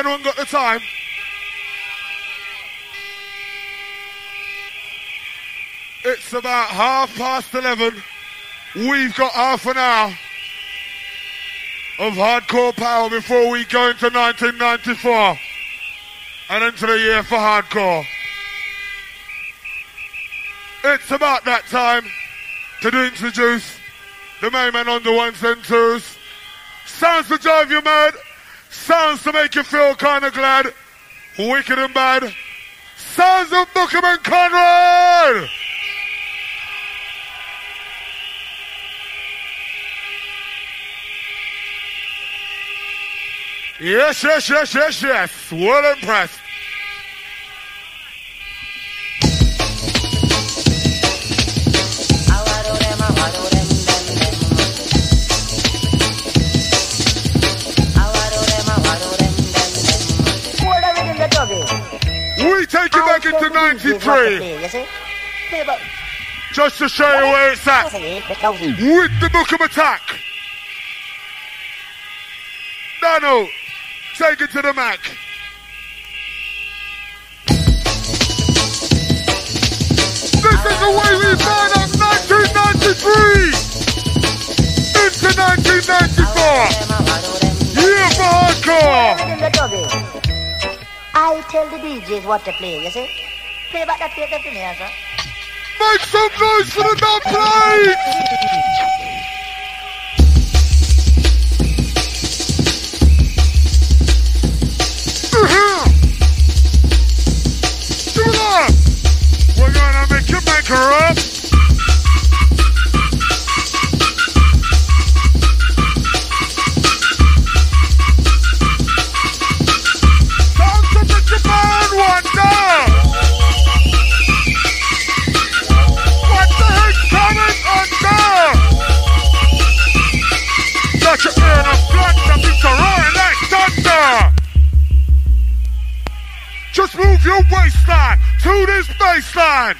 Anyone got the time? It's about half past 11. We've got half an hour of hardcore power before we go into 1994 and into the year for hardcore. It's about that time to introduce the main man on the ones and twos. Sounds to drive you mad, sounds to make you feel kind of glad, wicked and bad. Sounds of Bookham and Conrad! Yes, yes, yes, yes, yes. Well impressed. 93. Just to show you where it's at. With the Book of Attack. Dano. Take it to the Mac. This is the way we burn up 1993 into 1994. Year for hardcore. I tell the DJs what to play, you see? Play back that tape for me, sir. Make some noise for the dub plate! Uh-huh. We're gonna make you make. Baseline.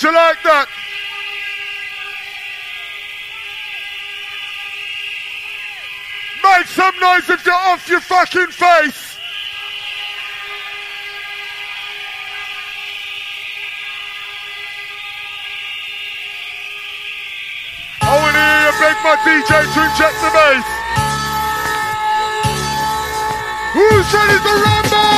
How'd you like that? Make some noise if you're off your fucking face. beg my DJ to inject the bass. Who's ready to rumble?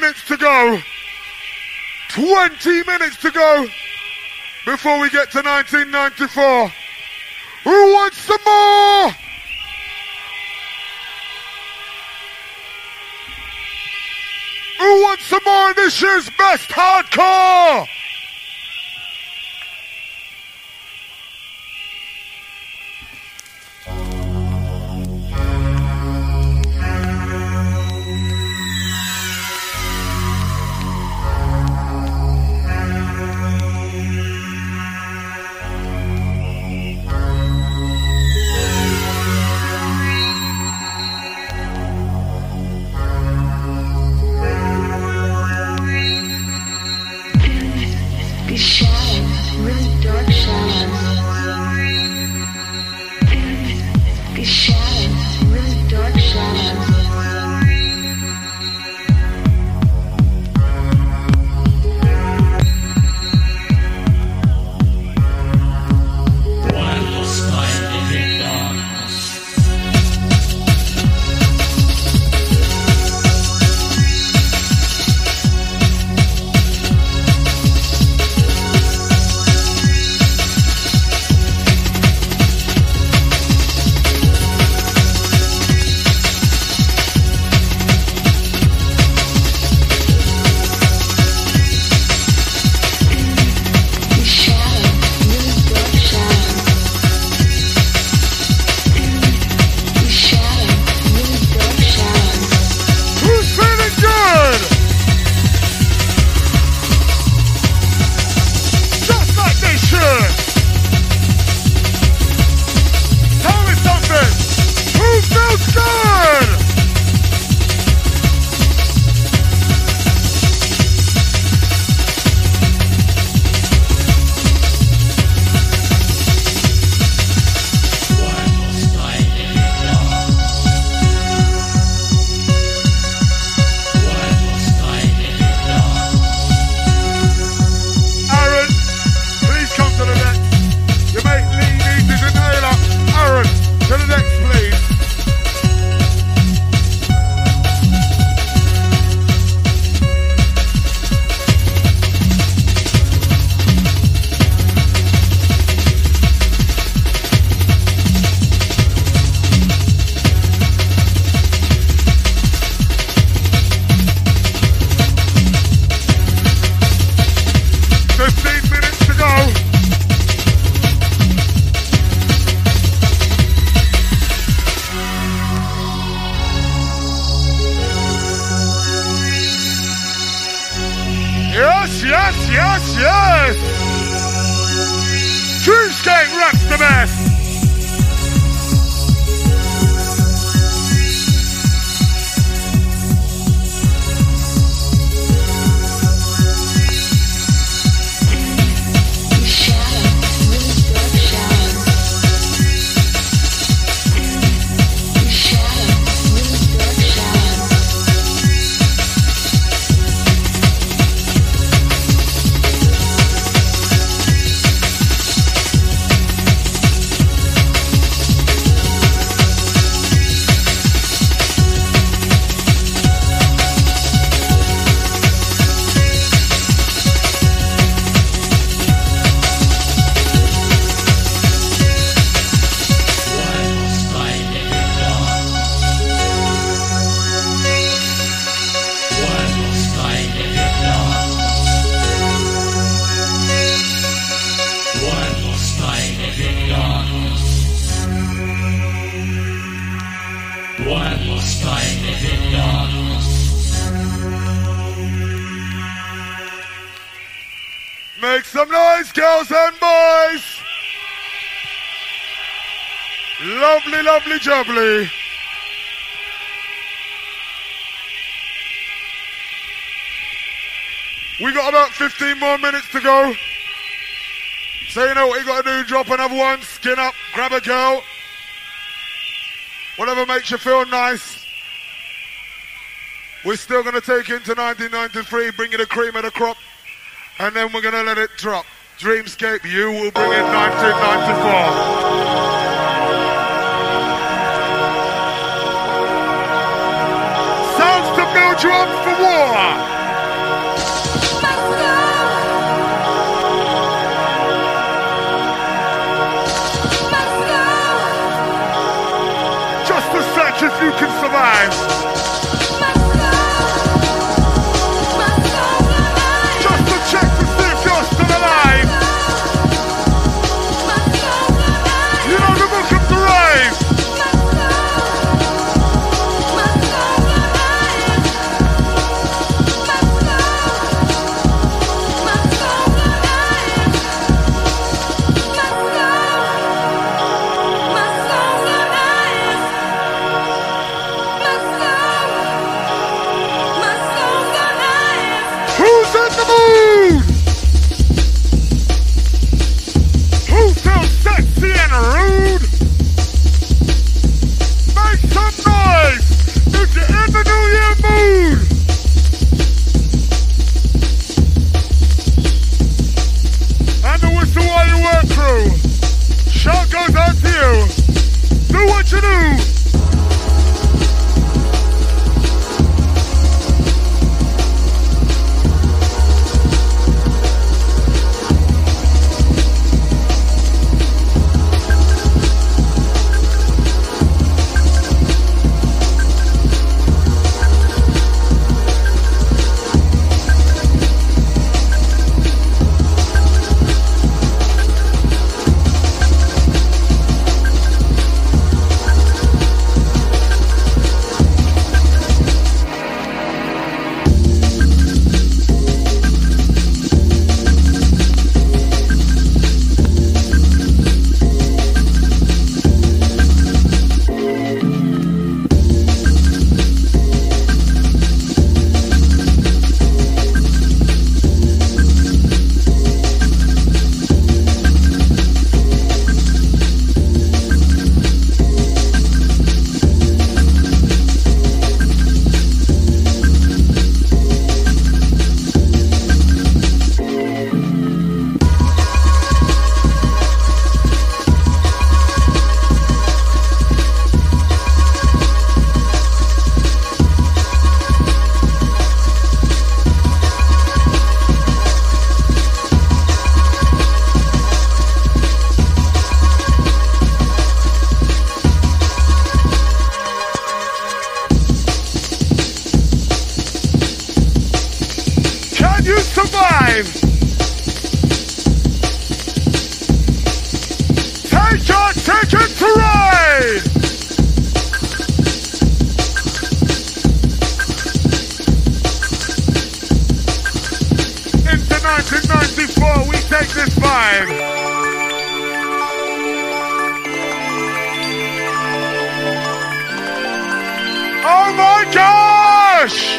Minutes to go. 20 minutes to go before we get to 1994. Who wants some more? Who wants some more of this year's best hardcore? Jubbly. We got about 15 more minutes to go. So you know what you got to do, drop another one, skin up, grab a girl. Whatever makes you feel nice. We're still to take into 1993, bring you the cream of the crop, and then we're to let it drop. Dreamscape, you will bring in 1994. Build for war. Just a search if you can survive. this before we take this vibe. Oh my gosh!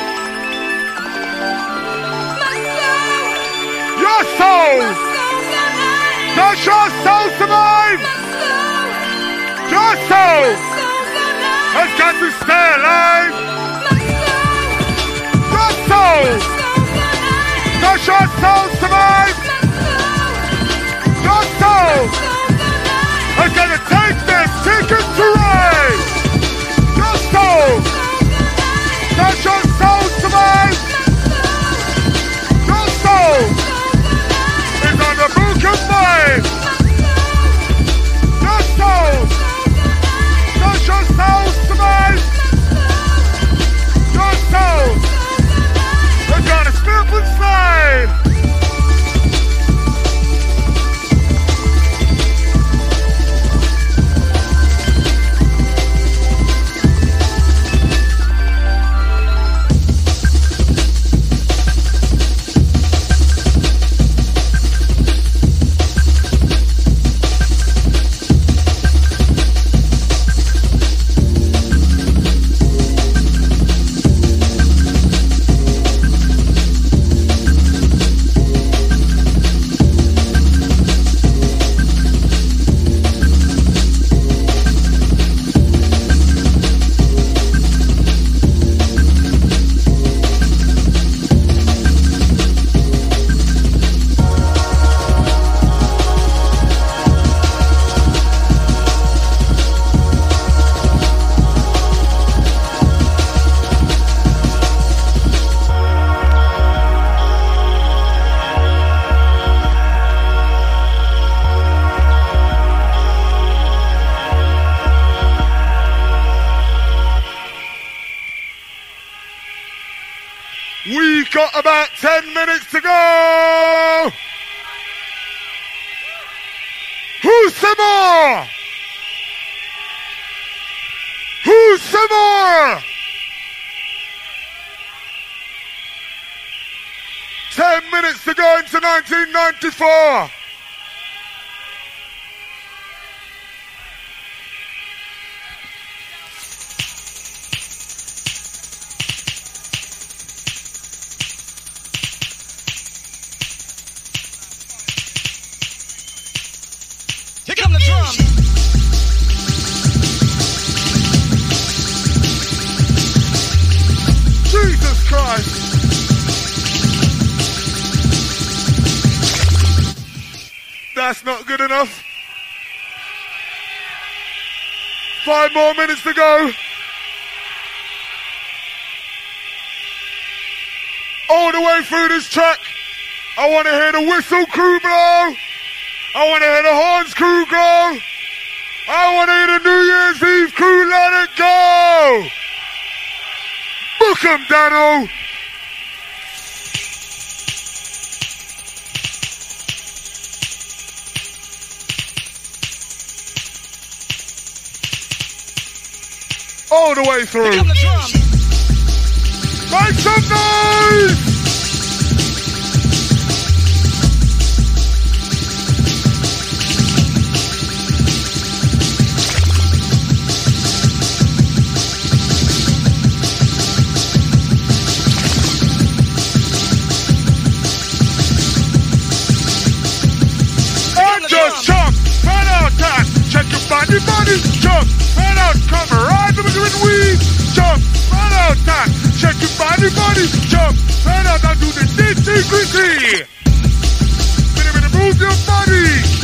My soul. Your soul! My soul your soul survive! Soul. Your soul! soul has got to stay alive! Your soul! Just go survives. Your soul is going to take this ticket to ride. Your soul. Your soul survive? Your soul is on the book of life. Your soul. Touch your soul tonight. 1994. that's not good enough. Five more minutes to go. All the way through this track, I want to hear the whistle crew blow. I want to hear the horns crew go. I want to hear the New Year's Eve crew let it go. Book 'em, Daniel. All the way through. Make some noise! Body, body, chunk, fan out cover, ride the with weed, chunk, fan out tack, check your body, body, chunk, fan out and do the nitty gritty. Minute, minute, move your body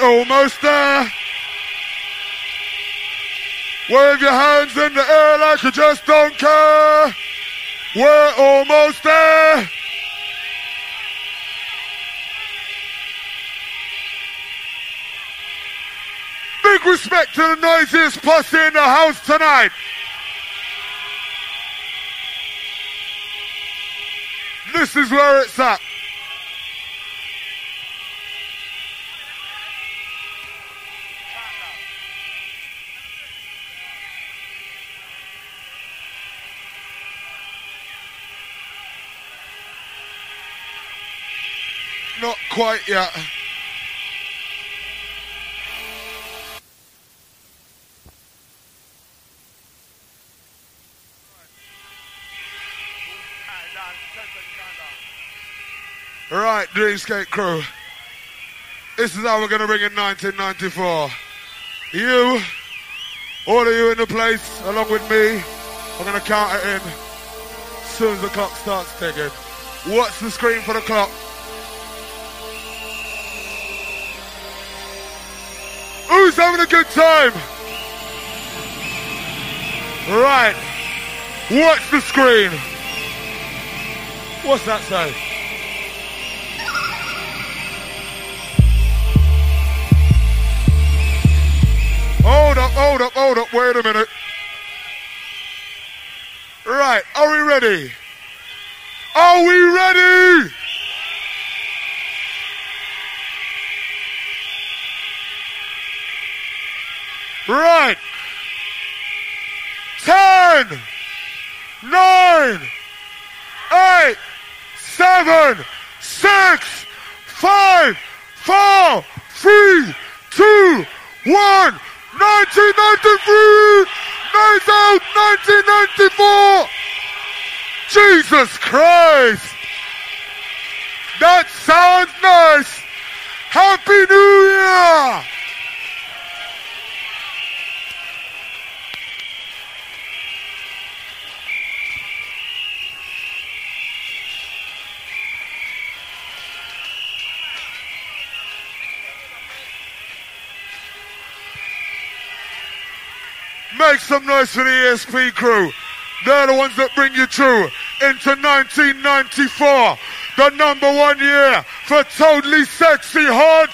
almost there. Wave your hands in the air like you just don't care. We're almost there. Big respect to the noisiest posse in the house tonight. This is where it's at. Quite yet. Right, Dreamscape crew. This is how we're going to bring in 1994. You, all of you in the place, along with me, we're going to count it in as soon as the clock starts ticking. What's the screen for the clock? Who's having a good time? Right. Watch the screen? What's that say? Hold up, hold up, hold up, wait a minute. Right, are we ready? Are we ready? Right. Ten, nine, eight, seven, six, five, four, three, two, one. 1993! Night out 1994! Jesus Christ! That sounds nice! Happy New Year! Make some noise for the ESP crew. They're the ones that bring you through into 1994, the number one year for totally sexy hardcore.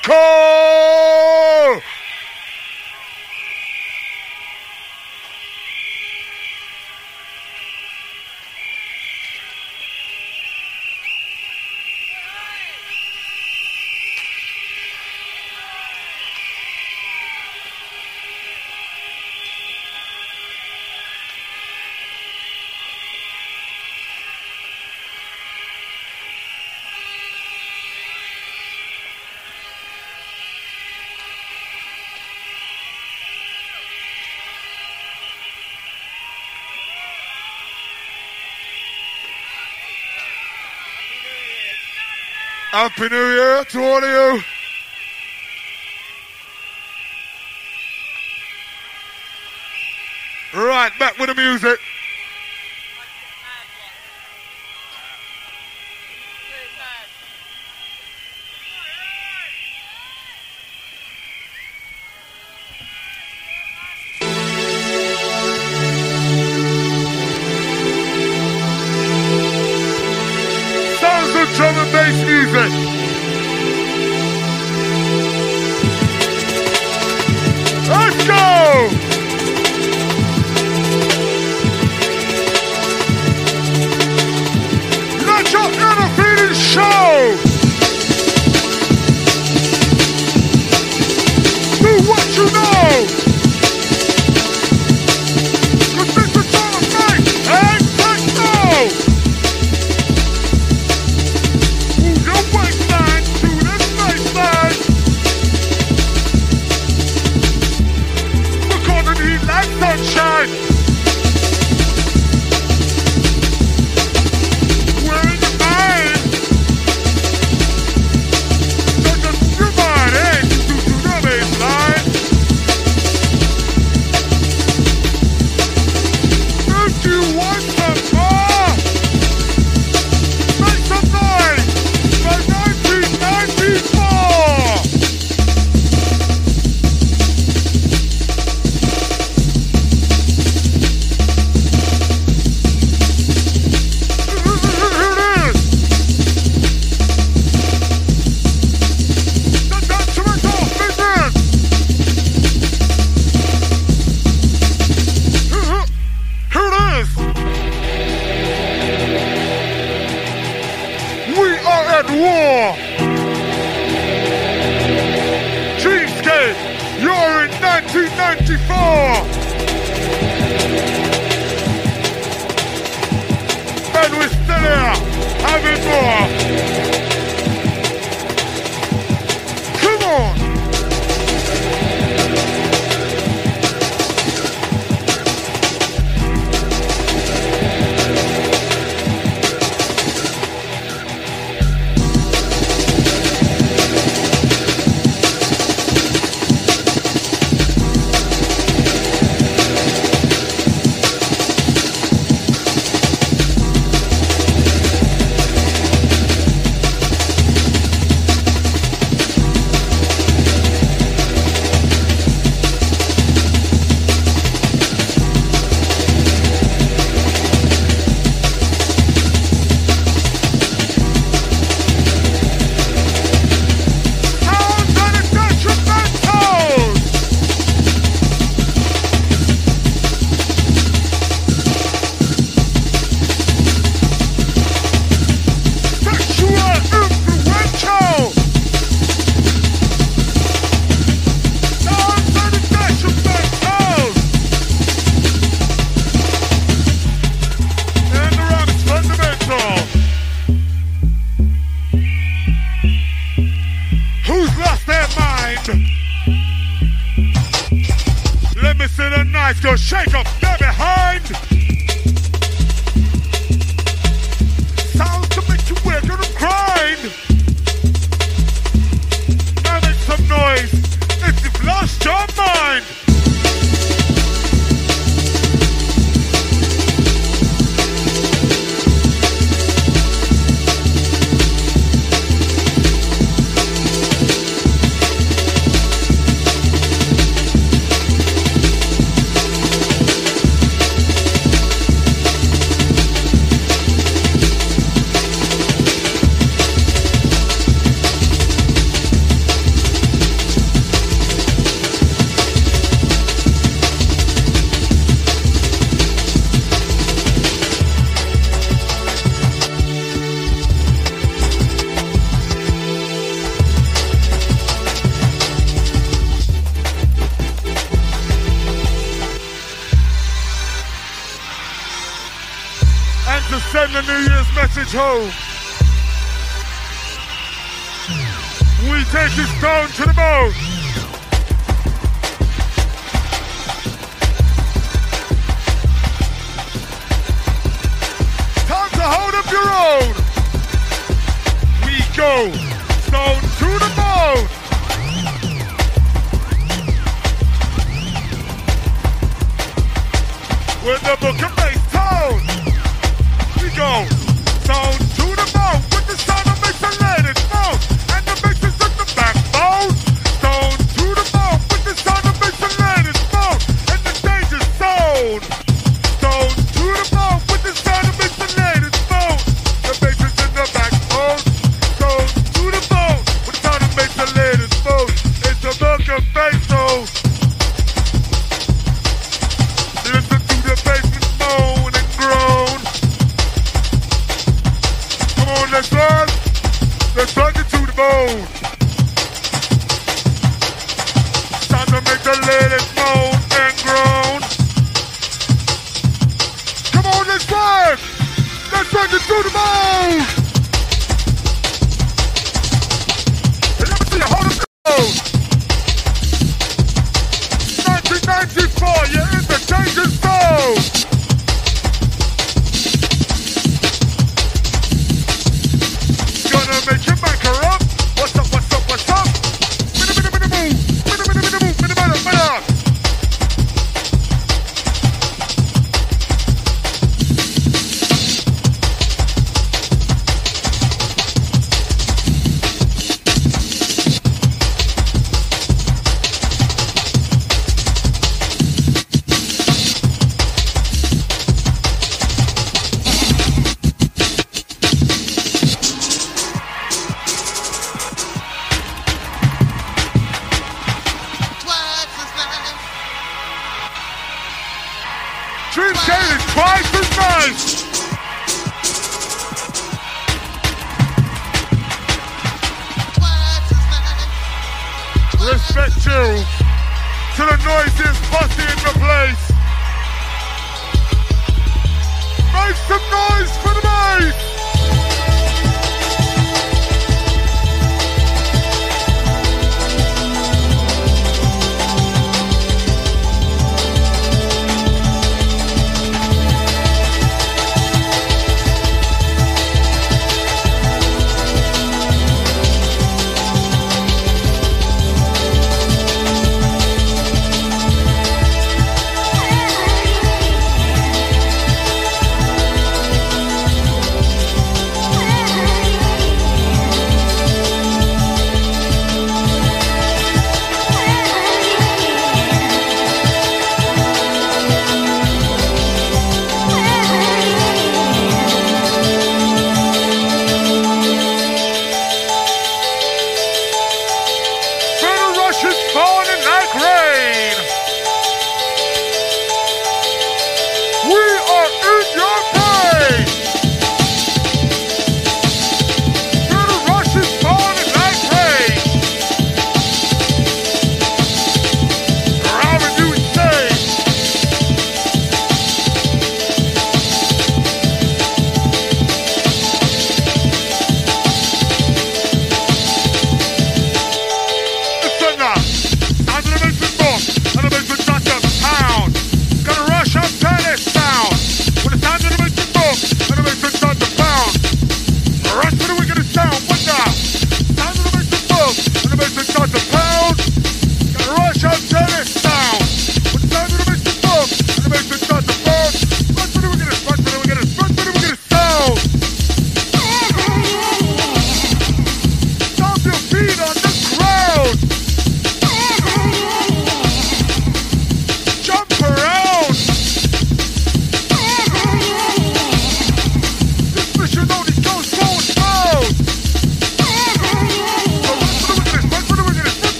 Happy New Year to all of you. Right, back with the music. with the book of bass tone. We go tone to the bone with the sound of Mr. a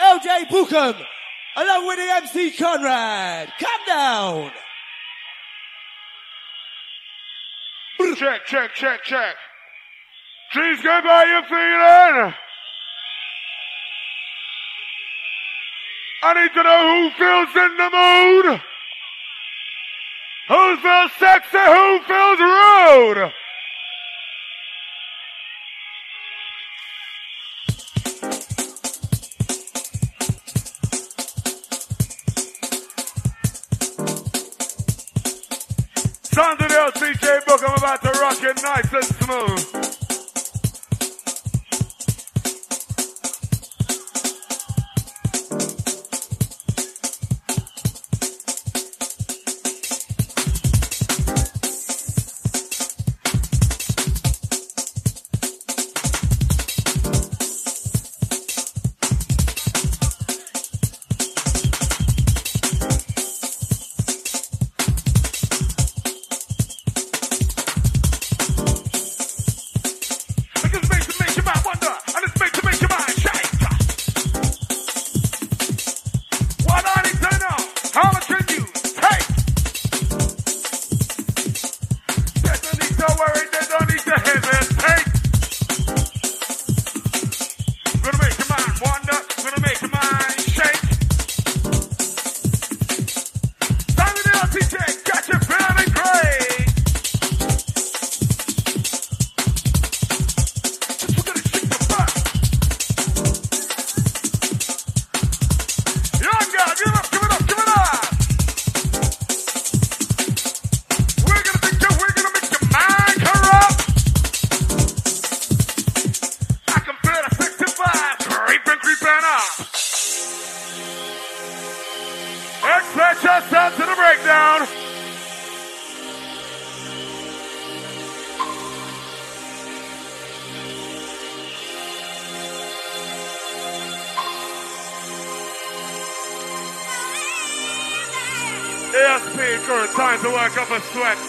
LJ Bukem, along with the MC Conrad. Come down. Check, check, check, check. She's good by your feeling. I need to know who feels in the mood. Who feels sexy? Who feels rude? Look, I'm about to rock it nice and smooth. sweat.